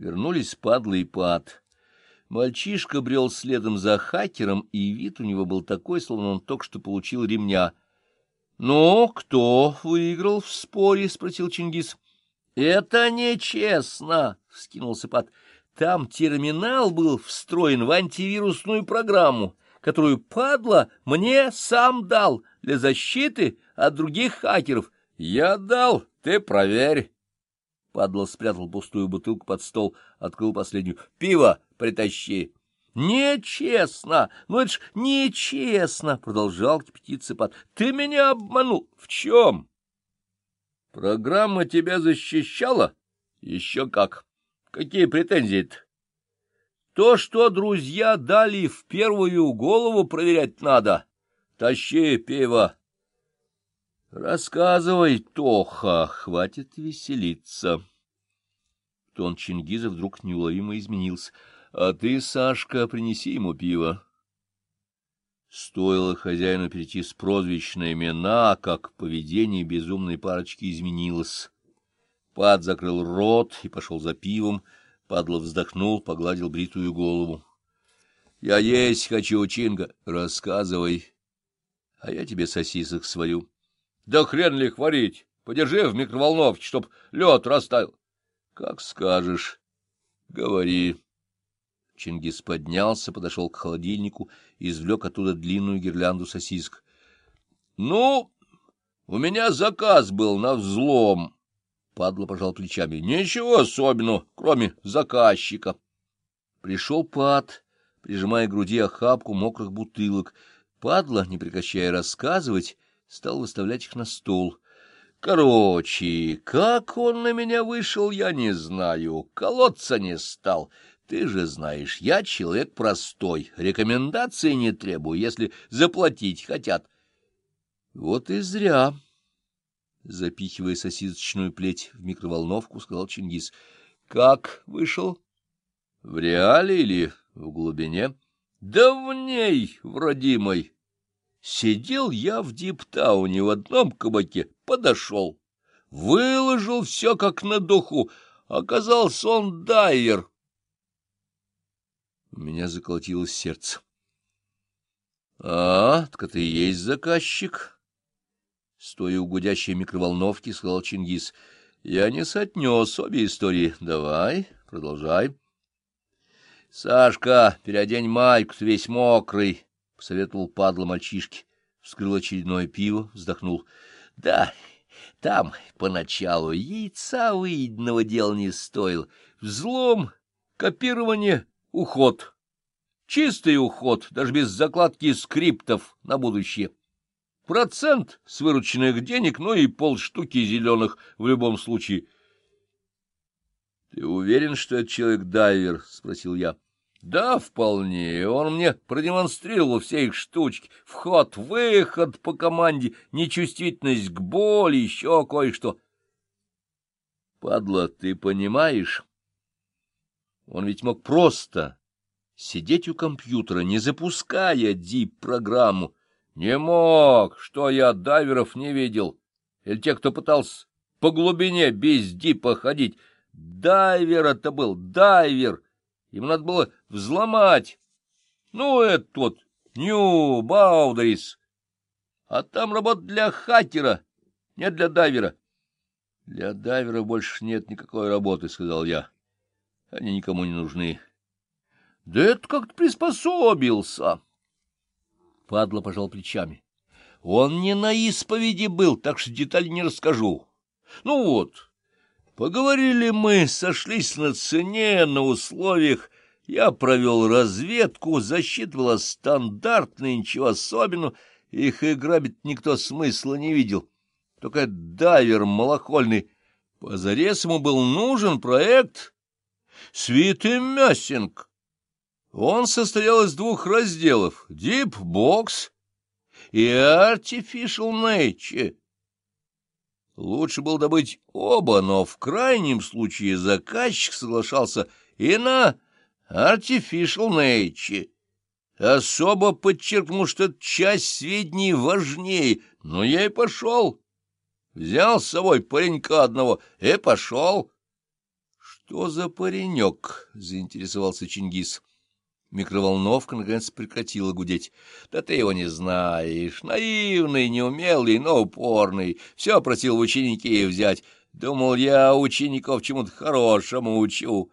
Вернулись падла и пад. Мальчишка брел следом за хакером, и вид у него был такой, словно он только что получил ремня. — Ну, кто выиграл в споре? — спросил Чингис. — Это нечестно, — вскинулся Пат. — Там терминал был встроен в антивирусную программу, которую падла мне сам дал для защиты от других хакеров. Я дал, ты проверь. Падла спрятал пустую бутылку под стол, открыл последнюю. — Пиво притащи. — Нечестно! Ну это ж нечестно! — продолжал кипятиться Пад. — Ты меня обманул. В чем? — Программа тебя защищала? — Еще как. Какие претензии-то? — То, что друзья дали в первую голову, проверять надо. Тащи пиво. — Рассказывай, Тоха, хватит веселиться. Тон Чингиза вдруг неуловимо изменился. — А ты, Сашка, принеси ему пиво. Стоило хозяину перейти с прозвищ на имена, как поведение безумной парочки изменилось. Пад закрыл рот и пошел за пивом. Падла вздохнул, погладил бритую голову. — Я есть хочу, Чинга. Рассказывай. А я тебе сосисок сварю. Да хрен ли их варить? Подержи в микроволновке, чтоб лед растаял. Как скажешь. Говори. Чингис поднялся, подошел к холодильнику и извлек оттуда длинную гирлянду сосисок. — Ну, у меня заказ был на взлом. Падла пожал плечами. — Ничего особенного, кроме заказчика. Пришел Пад, прижимая к груди охапку мокрых бутылок. Падла, не прекращая рассказывать, стал выставлять их на стол. Короче, как он на меня вышел, я не знаю, колоться не стал. Ты же знаешь, я человек простой, рекомендации не требую, если заплатить хотят. Вот и зря. Запихивая сосисочную плеть в микроволновку, сказал Чингис. Как вышел? В реале или в глубине? Да в ней, в родимой. Сидел я в Диптауне в одном кабаке, подошел, выложил все как на духу, оказался он дайвер. У меня заколотилось сердце. — А, так это и есть заказчик? Стоя у гудящей микроволновки, сказал Чингис. — Я не соотнес обе истории. Давай, продолжай. — Сашка, переодень майку, ты весь мокрый посоветовал падла мальчишке. Вскрыл очередное пиво, вздохнул. — Да, там поначалу яйца выеденного дела не стоил. Взлом, копирование, уход. Чистый уход, даже без закладки скриптов на будущее. Процент с вырученных денег, ну и полштуки зеленых в любом случае. — Ты уверен, что это человек дайвер? — спросил я. — да, вполне. Он мне продемонстрировал все их штучки. Вход, выход по команде, нечувствительность к боли, еще кое-что. Падла, ты понимаешь? Он ведь мог просто сидеть у компьютера, не запуская дип-программу. Не мог, что я дайверов не видел. Или те, кто пытался по глубине без дипа ходить. Дайвер это был, дайвер. Ему надо было взломать. Ну, это вот Нью Баудерис. А там работа для хакера, не для дайвера. — Для дайвера больше нет никакой работы, — сказал я. Они никому не нужны. — Да это как-то приспособился. Падла пожал плечами. Он не на исповеди был, так что детали не расскажу. Ну вот... Поговорили мы, сошлись на цене, на условиях. Я провел разведку, засчитывала стандартные, ничего особенного. Их и грабить никто смысла не видел. Только дайвер малохольный. Позарез ему был нужен проект «Свиты Мясинг». Он состоял из двух разделов — Deep Box и Artificial Nature. Лучше было добыть оба, но в крайнем случае заказчик соглашался и на artificial nature. Особо подчеркнул, что эта часть сведений важнее, но я и пошел. Взял с собой паренька одного и пошел. — Что за паренек? — заинтересовался Чингис. Микроволновка, наконец, прекратила гудеть. — Да ты его не знаешь. Наивный, неумелый, но упорный. Все просил в ученики взять. Думал, я учеников чему-то хорошему учу.